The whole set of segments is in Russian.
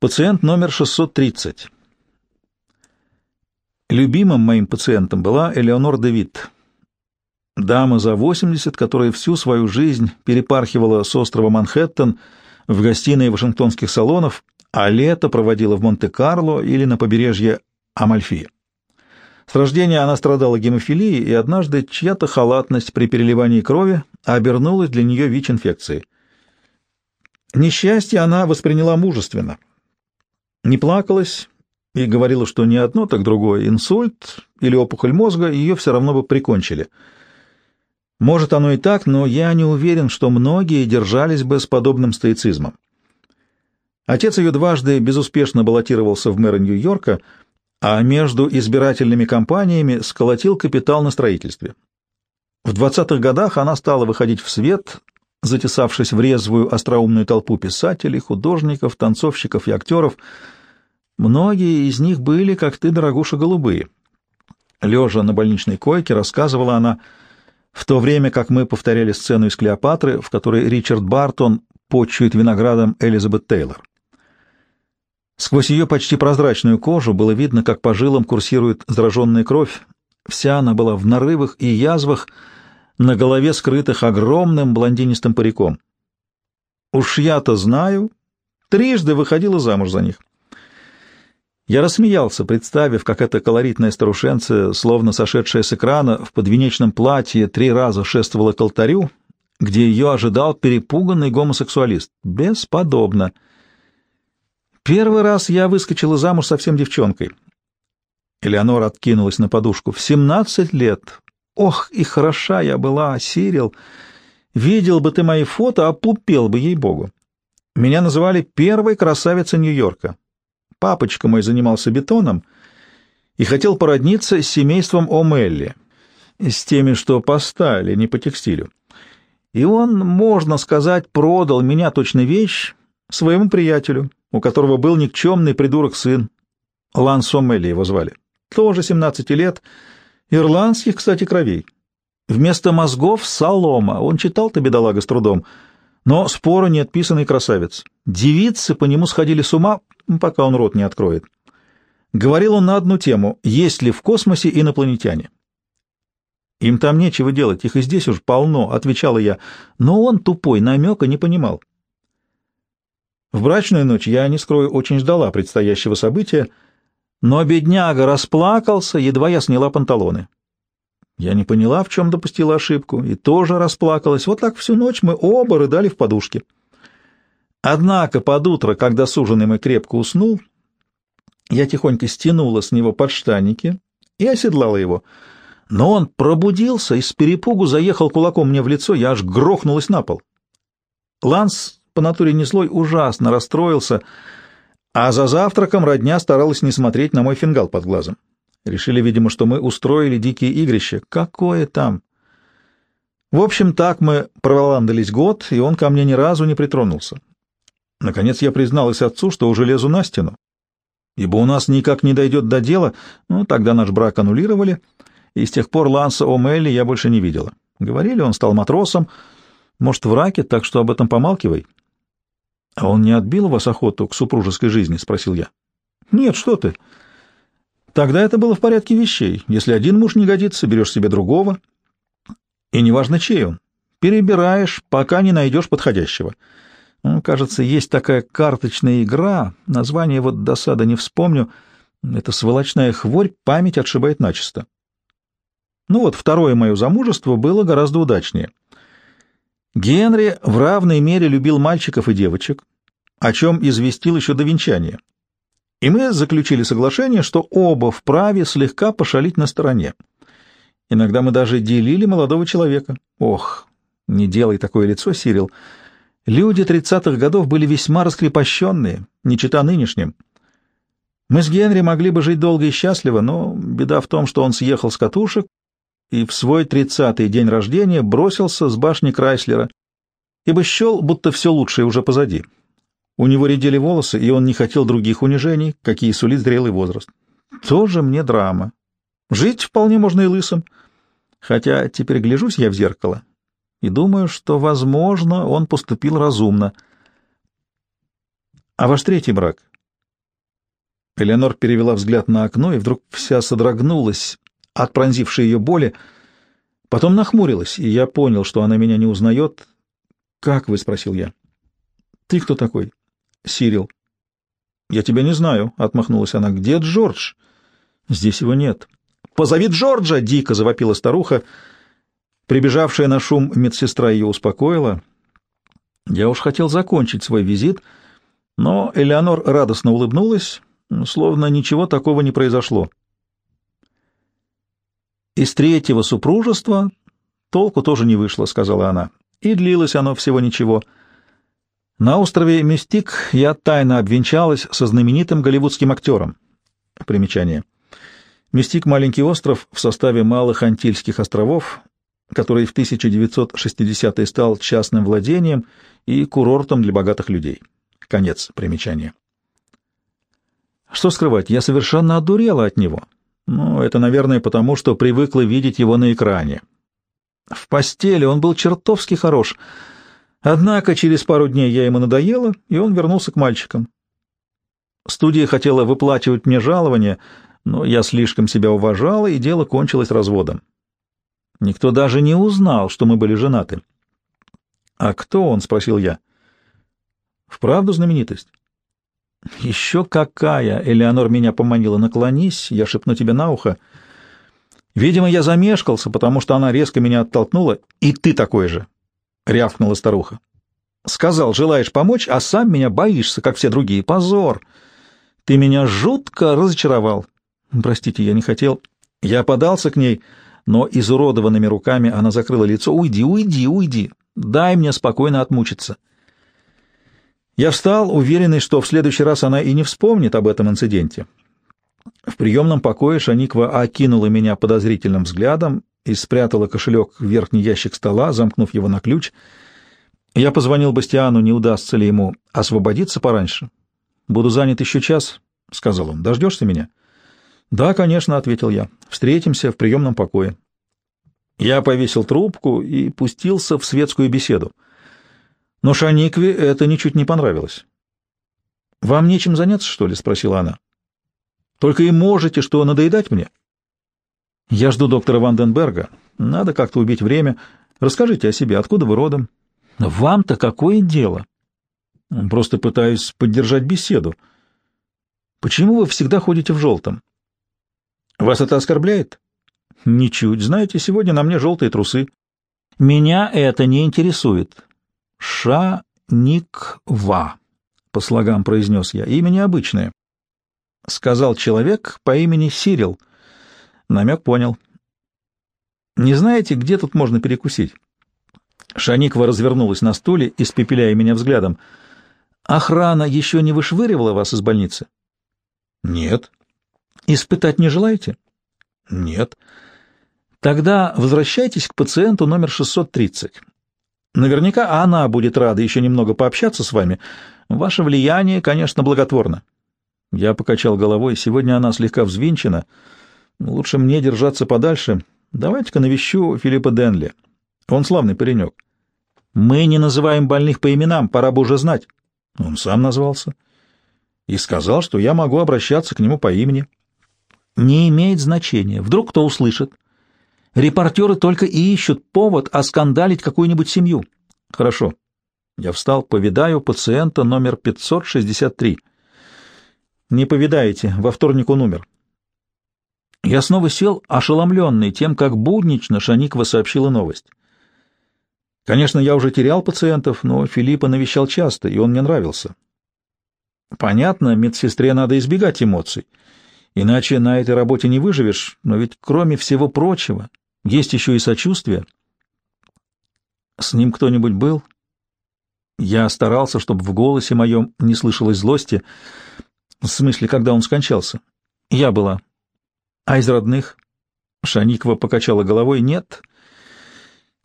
Пациент номер 630. Любимым моим пациентом была Элеонор Девит, дама за 80, которая всю свою жизнь перепархивала с острова Манхэттен в гостиные вашингтонских салонов, а лето проводила в Монте-Карло или на побережье Амальфи. С рождения она страдала гемофилией, и однажды чья-то халатность при переливании крови обернулась для нее ВИЧ-инфекцией. Несчастье она восприняла мужественно — не плакалась и говорила, что ни одно, так другое, инсульт или опухоль мозга, ее все равно бы прикончили. Может, оно и так, но я не уверен, что многие держались бы с подобным стоицизмом. Отец ее дважды безуспешно баллотировался в мэра Нью-Йорка, а между избирательными кампаниями сколотил капитал на строительстве. В 20-х годах она стала выходить в свет, затесавшись в резвую остроумную толпу писателей, художников, танцовщиков и актеров. Многие из них были, как ты, дорогуша, голубые. Лежа на больничной койке, рассказывала она, в то время как мы повторяли сцену из «Клеопатры», в которой Ричард Бартон почует виноградом Элизабет Тейлор. Сквозь ее почти прозрачную кожу было видно, как по жилам курсирует зараженная кровь. Вся она была в нарывах и язвах, на голове скрытых огромным блондинистым париком. Уж я-то знаю, трижды выходила замуж за них. Я рассмеялся, представив, как эта колоритная старушенция, словно сошедшая с экрана, в подвенечном платье три раза шествовала к алтарю, где ее ожидал перепуганный гомосексуалист. Бесподобно. Первый раз я выскочила замуж совсем девчонкой. Элеонора откинулась на подушку. В семнадцать лет, Ох, и хороша я была, Сирил. Видел бы ты мои фото, опупел бы, ей-богу. Меня называли первой красавицей Нью-Йорка. Папочка мой занимался бетоном и хотел породниться с семейством О'Мелли, с теми, что по стали, не по текстилю. И он, можно сказать, продал меня точно вещь своему приятелю, у которого был никчемный придурок-сын. Ланс О'Мелли его звали. Тоже 17 лет — Ирландских, кстати, кровей. Вместо мозгов — солома. Он читал-то, бедолага, с трудом. Но спору не отписанный красавец. Девицы по нему сходили с ума, пока он рот не откроет. Говорил он на одну тему — есть ли в космосе инопланетяне? «Им там нечего делать, их и здесь уж полно», — отвечала я, но он тупой, намека не понимал. В брачную ночь я, не скрою, очень ждала предстоящего события — но бедняга расплакался, едва я сняла панталоны. Я не поняла, в чем допустила ошибку, и тоже расплакалась. Вот так всю ночь мы оба рыдали в подушке. Однако под утро, когда суженый мой крепко уснул, я тихонько стянула с него подштанники и оседлала его. Но он пробудился и с перепугу заехал кулаком мне в лицо, я аж грохнулась на пол. Ланс по натуре не злой ужасно расстроился — а за завтраком родня старалась не смотреть на мой фингал под глазом. Решили, видимо, что мы устроили дикие игрища. Какое там? В общем, так мы проволандались год, и он ко мне ни разу не притронулся. Наконец я призналась отцу, что уже лезу на стену. Ибо у нас никак не дойдет до дела, ну, тогда наш брак аннулировали, и с тех пор Ланса О'Мелли я больше не видела. Говорили, он стал матросом, может, в раке, так что об этом помалкивай. — А он не отбил вас охоту к супружеской жизни? — спросил я. — Нет, что ты. Тогда это было в порядке вещей. Если один муж не годится, берешь себе другого. И неважно, чей он. Перебираешь, пока не найдешь подходящего. Ну, кажется, есть такая карточная игра, название вот досада не вспомню. Это сволочная хворь, память отшибает начисто. Ну вот, второе мое замужество было гораздо удачнее. Генри в равной мере любил мальчиков и девочек, о чем известил еще до венчания. И мы заключили соглашение, что оба вправе слегка пошалить на стороне. Иногда мы даже делили молодого человека. Ох, не делай такое лицо, Сирил. Люди тридцатых годов были весьма раскрепощенные, не чита нынешним. Мы с Генри могли бы жить долго и счастливо, но беда в том, что он съехал с катушек и в свой тридцатый день рождения бросился с башни Крайслера, ибо счел, будто все лучшее уже позади. У него редели волосы, и он не хотел других унижений, какие сулит зрелый возраст. Тоже мне драма. Жить вполне можно и лысым. Хотя теперь гляжусь я в зеркало и думаю, что, возможно, он поступил разумно. А ваш третий брак? Элеонор перевела взгляд на окно и вдруг вся содрогнулась от пронзившей ее боли, потом нахмурилась, и я понял, что она меня не узнает. «Как вы?» — спросил я. «Ты кто такой?» «Сирил». «Я тебя не знаю», — отмахнулась она. «Где Джордж?» «Здесь его нет». «Позови Джорджа!» — дико завопила старуха. Прибежавшая на шум медсестра ее успокоила. Я уж хотел закончить свой визит, но Элеонор радостно улыбнулась, словно ничего такого не произошло. «Из третьего супружества толку тоже не вышло», — сказала она, — «и длилось оно всего ничего». На острове Мистик я тайно обвенчалась со знаменитым голливудским актером. Примечание. Мистик — маленький остров в составе Малых Антильских островов, который в 1960-е стал частным владением и курортом для богатых людей. Конец примечания. Что скрывать, я совершенно одурела от него. Ну, это, наверное, потому, что привыкла видеть его на экране. В постели он был чертовски хорош. Однако через пару дней я ему надоела, и он вернулся к мальчикам. Студия хотела выплачивать мне жалование, но я слишком себя уважала, и дело кончилось разводом. Никто даже не узнал, что мы были женаты. «А кто он?» — спросил я. «Вправду знаменитость?» «Еще какая!» — Элеонор меня поманила. «Наклонись, я шепну тебе на ухо». Видимо, я замешкался, потому что она резко меня оттолкнула. «И ты такой же!» — рявкнула старуха. «Сказал, желаешь помочь, а сам меня боишься, как все другие. Позор! Ты меня жутко разочаровал. Простите, я не хотел. Я подался к ней, но изуродованными руками она закрыла лицо. «Уйди, уйди, уйди! Дай мне спокойно отмучиться!» Я встал, уверенный, что в следующий раз она и не вспомнит об этом инциденте. В приемном покое Шаниква окинула меня подозрительным взглядом и спрятала кошелек в верхний ящик стола, замкнув его на ключ. Я позвонил Бастиану, не удастся ли ему освободиться пораньше. «Буду занят еще час», — сказал он. «Дождешься меня?» «Да, конечно», — ответил я. «Встретимся в приемном покое». Я повесил трубку и пустился в светскую беседу. Но Шаникве это ничуть не понравилось. «Вам нечем заняться, что ли?» — спросила она. «Только и можете, что надоедать мне?» «Я жду доктора Ванденберга. Надо как-то убить время. Расскажите о себе, откуда вы родом?» «Вам-то какое дело?» «Просто пытаюсь поддержать беседу. Почему вы всегда ходите в желтом?» «Вас это оскорбляет?» «Ничуть. Знаете, сегодня на мне желтые трусы». «Меня это не интересует. Ша-ник-ва, по слогам произнес я. Имя необычное. Сказал человек по имени Сирил. Намек понял. Не знаете, где тут можно перекусить? Шаниква развернулась на стуле, испепеляя меня взглядом. Охрана еще не вышвыривала вас из больницы? Нет. Испытать не желаете? Нет. Тогда возвращайтесь к пациенту номер 630. Наверняка она будет рада еще немного пообщаться с вами. Ваше влияние, конечно, благотворно. Я покачал головой. Сегодня она слегка взвинчена. Лучше мне держаться подальше. Давайте-ка навещу Филиппа Денли. Он славный паренек. Мы не называем больных по именам, пора бы уже знать. Он сам назвался. И сказал, что я могу обращаться к нему по имени. Не имеет значения. Вдруг кто услышит. Репортеры только и ищут повод оскандалить какую-нибудь семью. Хорошо. Я встал, повидаю пациента номер 563. Не повидаете, во вторник он умер. Я снова сел, ошеломленный тем, как буднично Шаникова сообщила новость. Конечно, я уже терял пациентов, но Филиппа навещал часто, и он мне нравился. Понятно, медсестре надо избегать эмоций, иначе на этой работе не выживешь, но ведь кроме всего прочего есть еще и сочувствие. С ним кто-нибудь был? Я старался, чтобы в голосе моем не слышалось злости. В смысле, когда он скончался? Я была. А из родных? Шаникова покачала головой. Нет.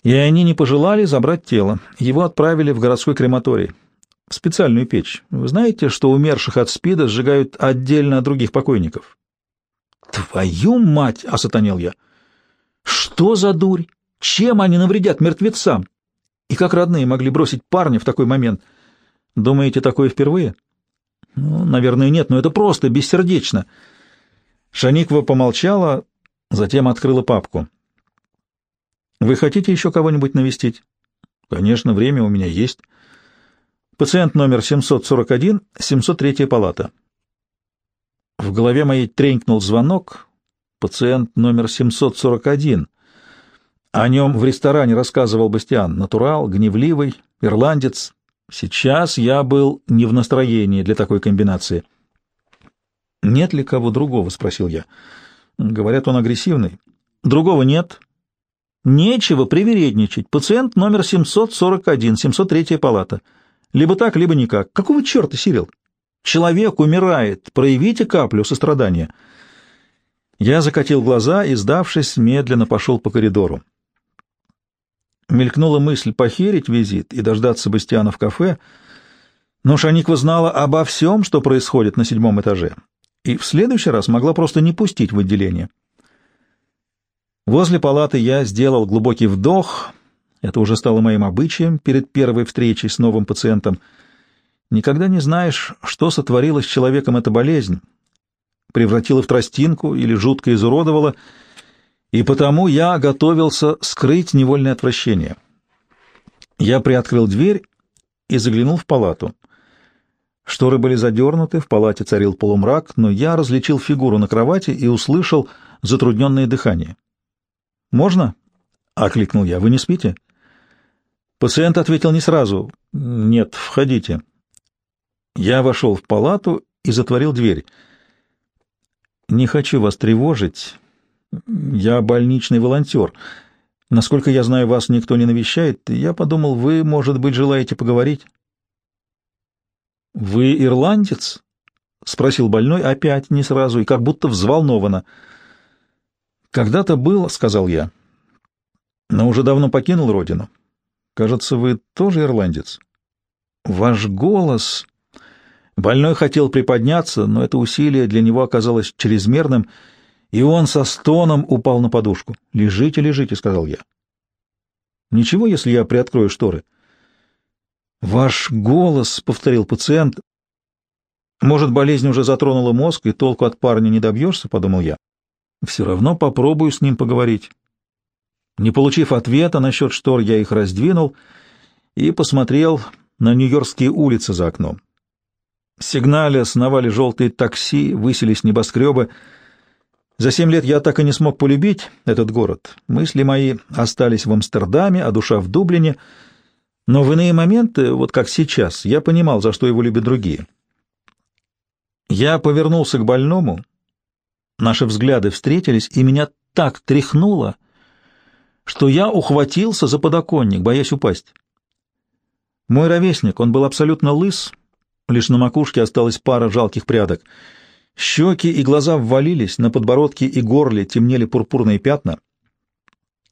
И они не пожелали забрать тело. Его отправили в городской крематорий. В специальную печь. Вы знаете, что умерших от СПИДа сжигают отдельно от других покойников? «Твою мать!» — осатанел я. Что за дурь? Чем они навредят мертвецам? И как родные могли бросить парня в такой момент? Думаете, такое впервые? Ну, наверное, нет, но это просто бессердечно. Шаникова помолчала, затем открыла папку. Вы хотите еще кого-нибудь навестить? Конечно, время у меня есть. Пациент номер 741, 703 палата. В голове моей тренькнул звонок. Пациент номер 741. О нем в ресторане рассказывал Бастиан. Натурал, гневливый, ирландец. Сейчас я был не в настроении для такой комбинации. «Нет ли кого другого?» — спросил я. «Говорят, он агрессивный». «Другого нет». «Нечего привередничать. Пациент номер 741, 703 палата. Либо так, либо никак. Какого черта, Сирил? Человек умирает. Проявите каплю сострадания». Я закатил глаза и, сдавшись, медленно пошел по коридору. Мелькнула мысль похерить визит и дождаться Бастиана в кафе, но Шаниква знала обо всем, что происходит на седьмом этаже, и в следующий раз могла просто не пустить в отделение. Возле палаты я сделал глубокий вдох, это уже стало моим обычаем перед первой встречей с новым пациентом. Никогда не знаешь, что сотворила с человеком эта болезнь, превратила в тростинку или жутко изуродовала — и потому я готовился скрыть невольное отвращение. Я приоткрыл дверь и заглянул в палату. Шторы были задернуты, в палате царил полумрак, но я различил фигуру на кровати и услышал затрудненное дыхание. «Можно?» — окликнул я. «Вы не спите?» Пациент ответил не сразу. «Нет, входите». Я вошел в палату и затворил дверь. «Не хочу вас тревожить», я больничный волонтер. Насколько я знаю, вас никто не навещает. Я подумал, вы, может быть, желаете поговорить. Вы ирландец? спросил больной опять не сразу и как будто взволнованно. Когда-то был, сказал я, но уже давно покинул родину. Кажется, вы тоже ирландец. Ваш голос Больной хотел приподняться, но это усилие для него оказалось чрезмерным, и он со стоном упал на подушку. «Лежите, лежите», — сказал я. «Ничего, если я приоткрою шторы?» «Ваш голос», — повторил пациент. «Может, болезнь уже затронула мозг, и толку от парня не добьешься?» — подумал я. «Все равно попробую с ним поговорить». Не получив ответа насчет штор, я их раздвинул и посмотрел на нью-йоркские улицы за окном. Сигнале сновали желтые такси, высились небоскребы — за семь лет я так и не смог полюбить этот город. Мысли мои остались в Амстердаме, а душа в Дублине. Но в иные моменты, вот как сейчас, я понимал, за что его любят другие. Я повернулся к больному. Наши взгляды встретились, и меня так тряхнуло, что я ухватился за подоконник, боясь упасть. Мой ровесник, он был абсолютно лыс, лишь на макушке осталась пара жалких прядок — Щеки и глаза ввалились, на подбородке и горле темнели пурпурные пятна.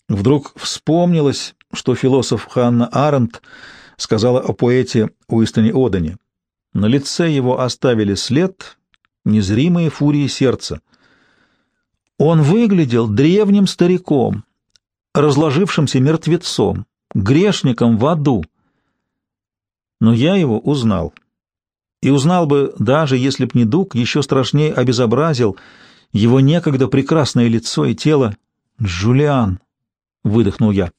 Вдруг вспомнилось, что философ Ханна Аренд сказала о поэте Уистоне Одене. На лице его оставили след незримые фурии сердца. Он выглядел древним стариком, разложившимся мертвецом, грешником в аду. Но я его узнал и узнал бы, даже если б не дуг, еще страшнее обезобразил его некогда прекрасное лицо и тело. «Джулиан!» — выдохнул я.